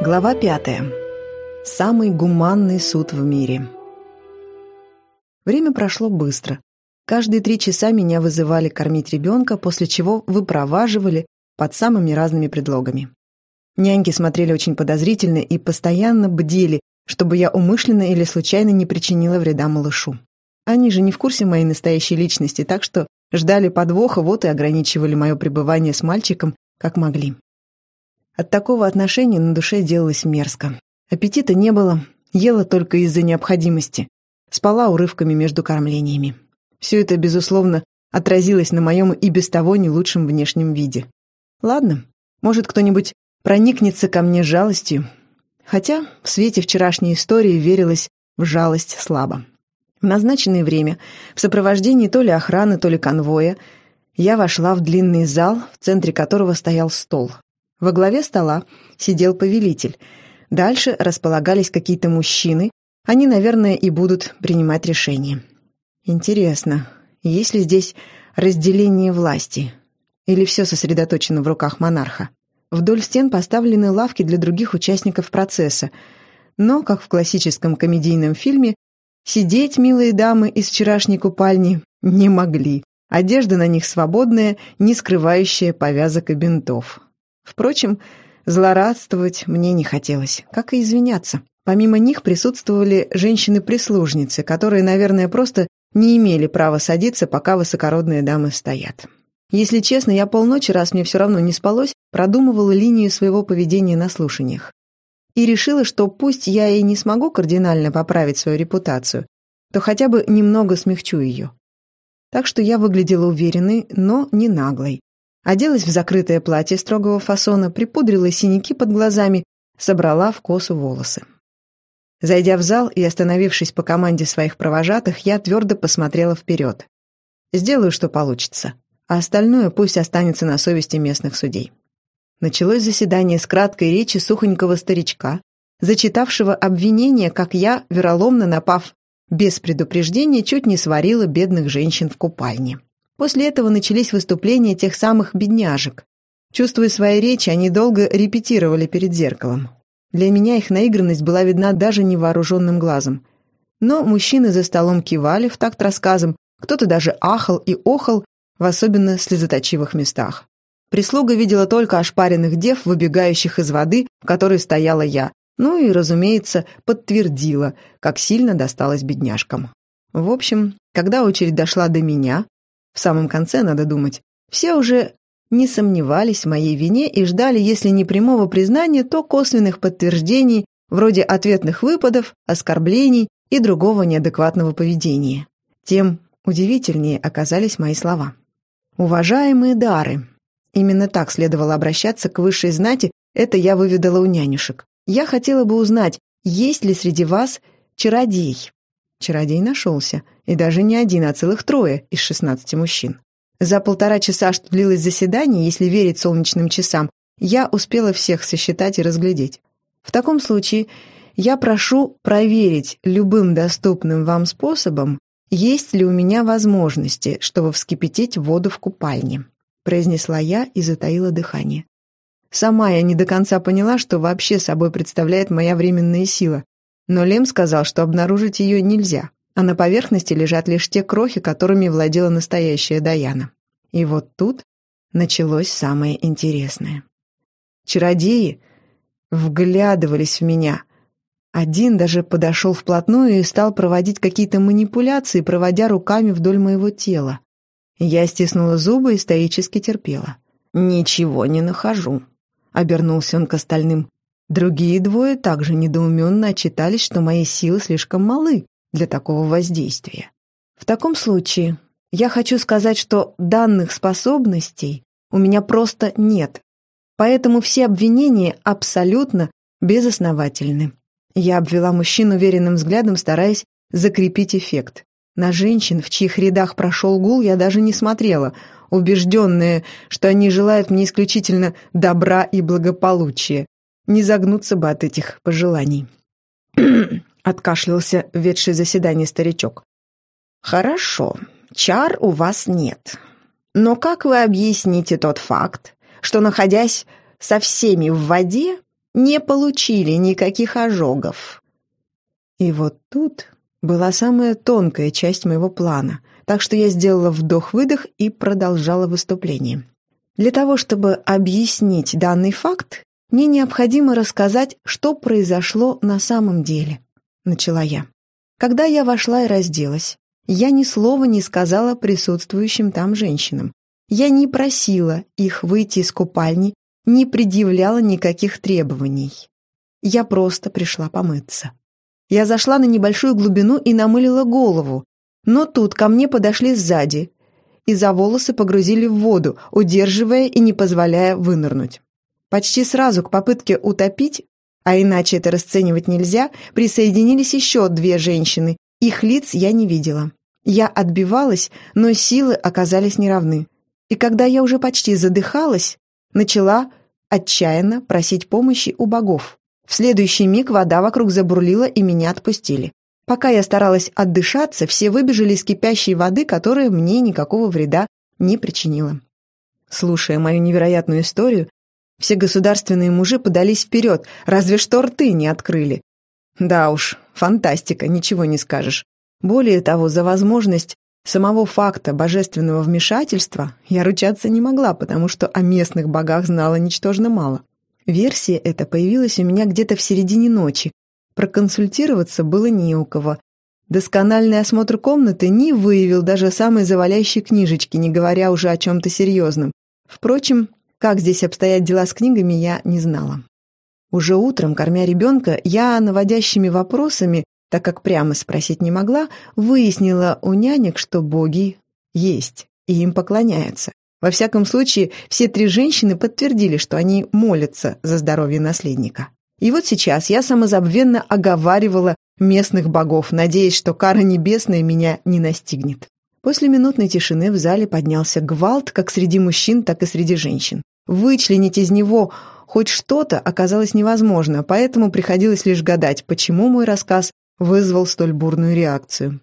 Глава пятая. Самый гуманный суд в мире. Время прошло быстро. Каждые три часа меня вызывали кормить ребенка, после чего выпроваживали под самыми разными предлогами. Няньки смотрели очень подозрительно и постоянно бдели, чтобы я умышленно или случайно не причинила вреда малышу. Они же не в курсе моей настоящей личности, так что ждали подвоха, вот и ограничивали мое пребывание с мальчиком, как могли. От такого отношения на душе делалось мерзко. Аппетита не было, ела только из-за необходимости. Спала урывками между кормлениями. Все это, безусловно, отразилось на моем и без того не лучшем внешнем виде. Ладно, может, кто-нибудь проникнется ко мне жалостью. Хотя в свете вчерашней истории верилось в жалость слабо. В назначенное время, в сопровождении то ли охраны, то ли конвоя, я вошла в длинный зал, в центре которого стоял стол. Во главе стола сидел повелитель. Дальше располагались какие-то мужчины. Они, наверное, и будут принимать решения. Интересно, есть ли здесь разделение власти? Или все сосредоточено в руках монарха? Вдоль стен поставлены лавки для других участников процесса. Но, как в классическом комедийном фильме, сидеть милые дамы из вчерашней купальни не могли. Одежда на них свободная, не скрывающая повязок и бинтов. Впрочем, злорадствовать мне не хотелось, как и извиняться. Помимо них присутствовали женщины-прислужницы, которые, наверное, просто не имели права садиться, пока высокородные дамы стоят. Если честно, я полночи, раз мне все равно не спалось, продумывала линию своего поведения на слушаниях. И решила, что пусть я и не смогу кардинально поправить свою репутацию, то хотя бы немного смягчу ее. Так что я выглядела уверенной, но не наглой. Оделась в закрытое платье строгого фасона, припудрила синяки под глазами, собрала в косу волосы. Зайдя в зал и остановившись по команде своих провожатых, я твердо посмотрела вперед. Сделаю, что получится, а остальное пусть останется на совести местных судей. Началось заседание с краткой речи сухонького старичка, зачитавшего обвинение, как я, вероломно напав без предупреждения, чуть не сварила бедных женщин в купальне. После этого начались выступления тех самых бедняжек. Чувствуя свои речи, они долго репетировали перед зеркалом. Для меня их наигранность была видна даже невооруженным глазом. Но мужчины за столом кивали в такт рассказам, кто-то даже ахал и охал, в особенно слезоточивых местах. Прислуга видела только ошпаренных дев, выбегающих из воды, в которой стояла я, ну и, разумеется, подтвердила, как сильно досталось бедняжкам. В общем, когда очередь дошла до меня, в самом конце, надо думать, все уже не сомневались в моей вине и ждали, если не прямого признания, то косвенных подтверждений, вроде ответных выпадов, оскорблений и другого неадекватного поведения. Тем удивительнее оказались мои слова. «Уважаемые дары!» Именно так следовало обращаться к высшей знати, это я выведала у нянюшек. Я хотела бы узнать, есть ли среди вас чародей. Чародей нашелся, и даже не один, а целых трое из шестнадцати мужчин. За полтора часа, что длилось заседание, если верить солнечным часам, я успела всех сосчитать и разглядеть. В таком случае я прошу проверить любым доступным вам способом, есть ли у меня возможности, чтобы вскипятить воду в купальне, произнесла я и затаила дыхание. Сама я не до конца поняла, что вообще собой представляет моя временная сила, но Лем сказал, что обнаружить ее нельзя, а на поверхности лежат лишь те крохи, которыми владела настоящая Даяна. И вот тут началось самое интересное. Чародеи вглядывались в меня. Один даже подошел вплотную и стал проводить какие-то манипуляции, проводя руками вдоль моего тела. Я стиснула зубы и стоически терпела. «Ничего не нахожу», — обернулся он к остальным. Другие двое также недоуменно отчитались, что мои силы слишком малы для такого воздействия. В таком случае я хочу сказать, что данных способностей у меня просто нет, поэтому все обвинения абсолютно безосновательны. Я обвела мужчину уверенным взглядом, стараясь закрепить эффект. На женщин, в чьих рядах прошел гул, я даже не смотрела, убежденная, что они желают мне исключительно добра и благополучия. Не загнуться бы от этих пожеланий. Откашлялся ведший заседание старичок. «Хорошо, чар у вас нет. Но как вы объясните тот факт, что, находясь со всеми в воде, не получили никаких ожогов. И вот тут была самая тонкая часть моего плана, так что я сделала вдох-выдох и продолжала выступление. Для того, чтобы объяснить данный факт, мне необходимо рассказать, что произошло на самом деле, начала я. Когда я вошла и разделась, я ни слова не сказала присутствующим там женщинам. Я не просила их выйти из купальни, не предъявляла никаких требований. Я просто пришла помыться. Я зашла на небольшую глубину и намылила голову, но тут ко мне подошли сзади и за волосы погрузили в воду, удерживая и не позволяя вынырнуть. Почти сразу к попытке утопить, а иначе это расценивать нельзя, присоединились еще две женщины. Их лиц я не видела. Я отбивалась, но силы оказались неравны. И когда я уже почти задыхалась, начала отчаянно просить помощи у богов. В следующий миг вода вокруг забурлила и меня отпустили. Пока я старалась отдышаться, все выбежали из кипящей воды, которая мне никакого вреда не причинила. Слушая мою невероятную историю, все государственные мужи подались вперед, разве что рты не открыли. Да уж, фантастика, ничего не скажешь. Более того, за возможность самого факта божественного вмешательства я ручаться не могла, потому что о местных богах знала ничтожно мало. Версия эта появилась у меня где-то в середине ночи. Проконсультироваться было не у кого. Доскональный осмотр комнаты не выявил даже самой завалящей книжечки, не говоря уже о чем-то серьезном. Впрочем, как здесь обстоят дела с книгами, я не знала. Уже утром, кормя ребенка, я наводящими вопросами, так как прямо спросить не могла, выяснила у нянек, что боги есть, и им поклоняются. Во всяком случае, все три женщины подтвердили, что они молятся за здоровье наследника. И вот сейчас я самозабвенно оговаривала местных богов, надеясь, что кара небесная меня не настигнет. После минутной тишины в зале поднялся гвалт как среди мужчин, так и среди женщин. Вычленить из него хоть что-то оказалось невозможно, поэтому приходилось лишь гадать, почему мой рассказ вызвал столь бурную реакцию.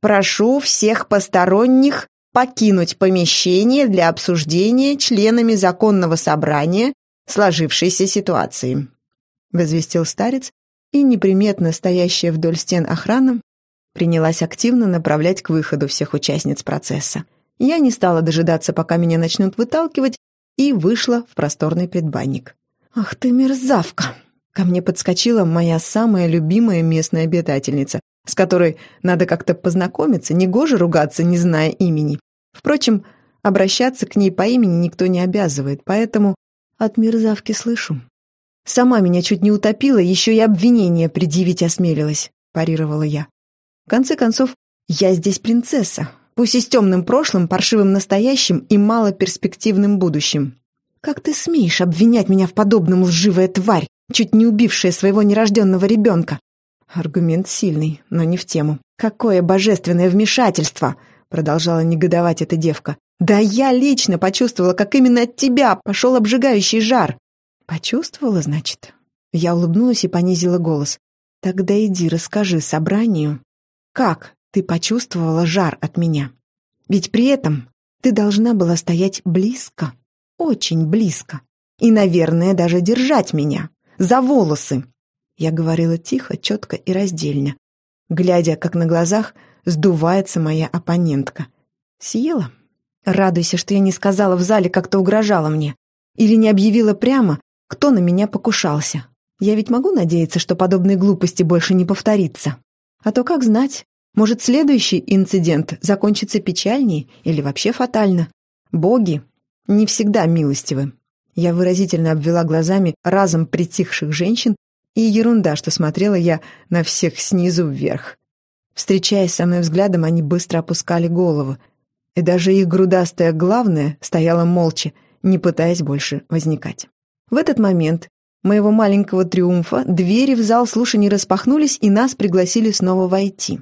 «Прошу всех посторонних покинуть помещение для обсуждения членами законного собрания сложившейся ситуации», возвестил старец, и неприметно стоящая вдоль стен охрана принялась активно направлять к выходу всех участниц процесса. Я не стала дожидаться, пока меня начнут выталкивать, и вышла в просторный предбанник. «Ах ты мерзавка!» Ко мне подскочила моя самая любимая местная обитательница, с которой надо как-то познакомиться, негоже ругаться, не зная имени. Впрочем, обращаться к ней по имени никто не обязывает, поэтому от мерзавки слышу. Сама меня чуть не утопила, еще и обвинение предъявить осмелилась, парировала я. В конце концов, я здесь принцесса, пусть и с темным прошлым, паршивым настоящим и малоперспективным будущим. Как ты смеешь обвинять меня в подобном, лживая тварь, чуть не убившая своего нерожденного ребенка? Аргумент сильный, но не в тему. Какое божественное вмешательство! Продолжала негодовать эта девка. Да я лично почувствовала, как именно от тебя пошел обжигающий жар. Почувствовала, значит? Я улыбнулась и понизила голос. Тогда иди расскажи собранию, как ты почувствовала жар от меня? Ведь при этом ты должна была стоять близко, очень близко. И, наверное, даже держать меня. За волосы. Я говорила тихо, четко и раздельно, глядя, как на глазах сдувается моя оппонентка. Съела? Радуйся, что я не сказала в зале, как-то угрожала мне. Или не объявила прямо, кто на меня покушался. Я ведь могу надеяться, что подобные глупости больше не повторится. А то как знать, может, следующий инцидент закончится печальнее или вообще фатально? Боги не всегда милостивы. Я выразительно обвела глазами разом притихших женщин, и ерунда, что смотрела я на всех снизу вверх. Встречаясь со мной взглядом, они быстро опускали голову, и даже их грудастая главная стояла молча, не пытаясь больше возникать. В этот момент моего маленького триумфа двери в зал слушаний распахнулись, и нас пригласили снова войти.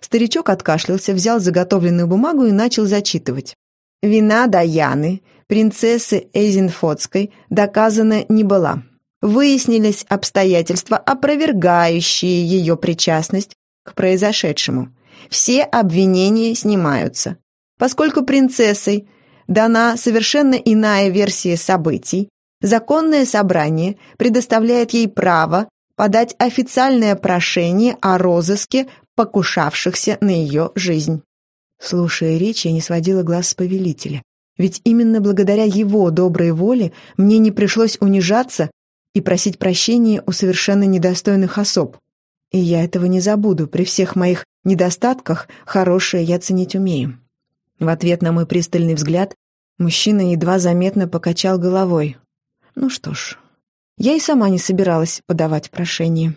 Старичок откашлялся, взял заготовленную бумагу и начал зачитывать. «Вина Даяны, принцессы Эйзенфотской, доказана не была. Выяснились обстоятельства, опровергающие ее причастность к произошедшему. Все обвинения снимаются. Поскольку принцессой дана совершенно иная версия событий, законное собрание предоставляет ей право подать официальное прошение о розыске покушавшихся на ее жизнь. Слушая речь, я не сводила глаз с повелителя. Ведь именно благодаря его доброй воле мне не пришлось унижаться и просить прощения у совершенно недостойных особ. И я этого не забуду, при всех моих недостатках хорошее я ценить умею. В ответ на мой пристальный взгляд мужчина едва заметно покачал головой. Ну что ж, я и сама не собиралась подавать прошение.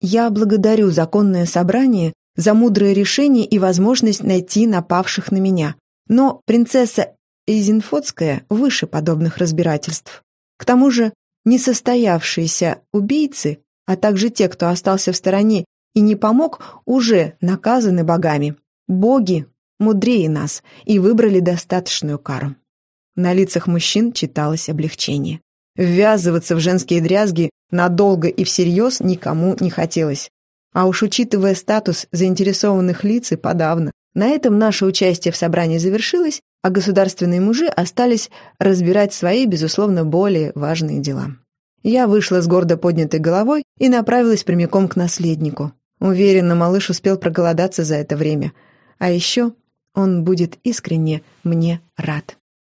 Я благодарю законное собрание за мудрое решение и возможность найти напавших на меня. Но принцесса Эйзенфотская выше подобных разбирательств. К тому же несостоявшиеся убийцы, а также те, кто остался в стороне и не помог, уже наказаны богами. Боги мудрее нас и выбрали достаточную кару. На лицах мужчин читалось облегчение. Ввязываться в женские дрязги надолго и всерьез никому не хотелось. А уж учитывая статус заинтересованных лиц и подавно. На этом наше участие в собрании завершилось, а государственные мужи остались разбирать свои, безусловно, более важные дела. Я вышла с гордо поднятой головой и направилась прямиком к наследнику. Уверена, малыш успел проголодаться за это время. А еще он будет искренне мне рад.